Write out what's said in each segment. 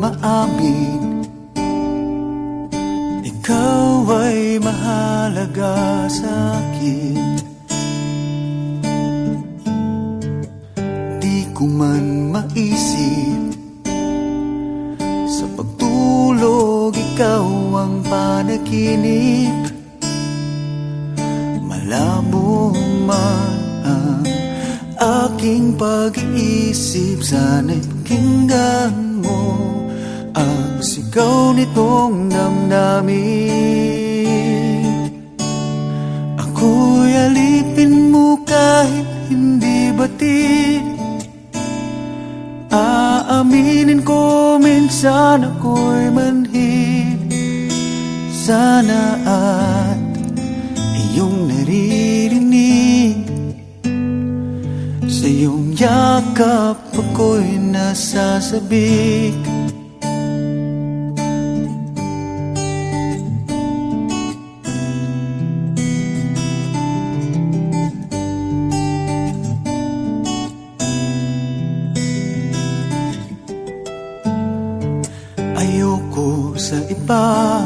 maamin. Ikaw ay mahalaga sa akin. Di ko man maisip. Sa pagtulog ikaw ang panaginip. Malabo man ang aking pag-iisip. Sana'y pakinggan mo Ang sigaw nitong damdamin. Ako'y alipin mo kahit hindi batid. Aaminin ko minsan ako'y manhid. Sana at iyong naririnig. Sa iyong yakap ako'y nasasabik Ayoko sa iba.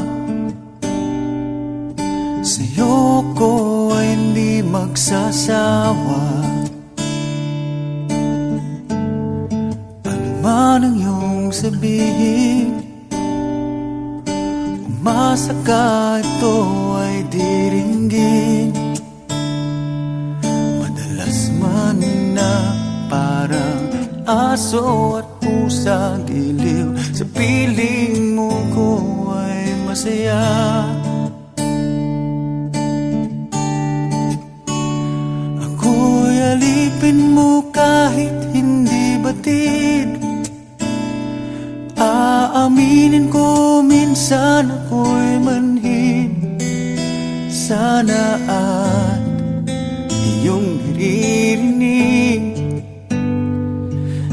Sa'yo ko ay hindi magsasawa. Ano man ang iyong sabihin Umasa ka ito ay diringgin Madalas man na parang aso at pusa giliw Sa piling mo ko ay masaya. Ako'y alipin mo kahit hindi batid. Aaminin ko minsan ako'y manhid. Sana at iyong naririnig.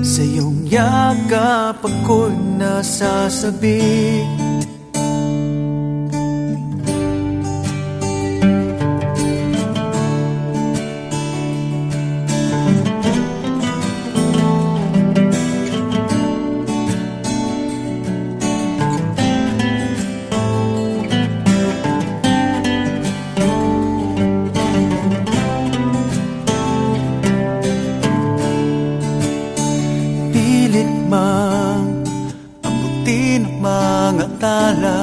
Sa iyong yakap ako'y nasasabik mga tala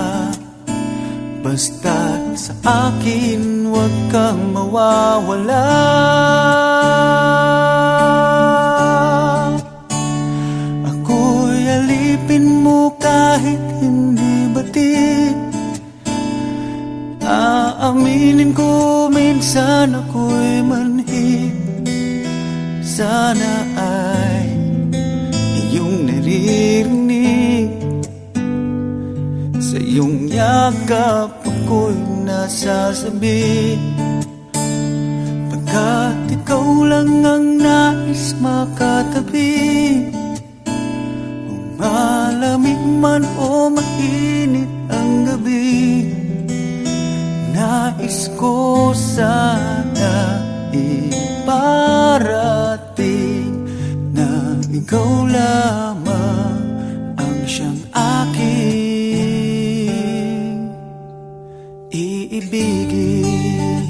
Basta't sa akin huwag kang mawawala. Ako'y alipin mo kahit hindi batid Aaminin ko minsan ako'y manhid. Sana yakap ako'y nasasabi Pagkat ikaw lang ang nais makatabi malamig man o mainit ang gabi Nais ko sana iparating na ikaw lamang aking iibigin.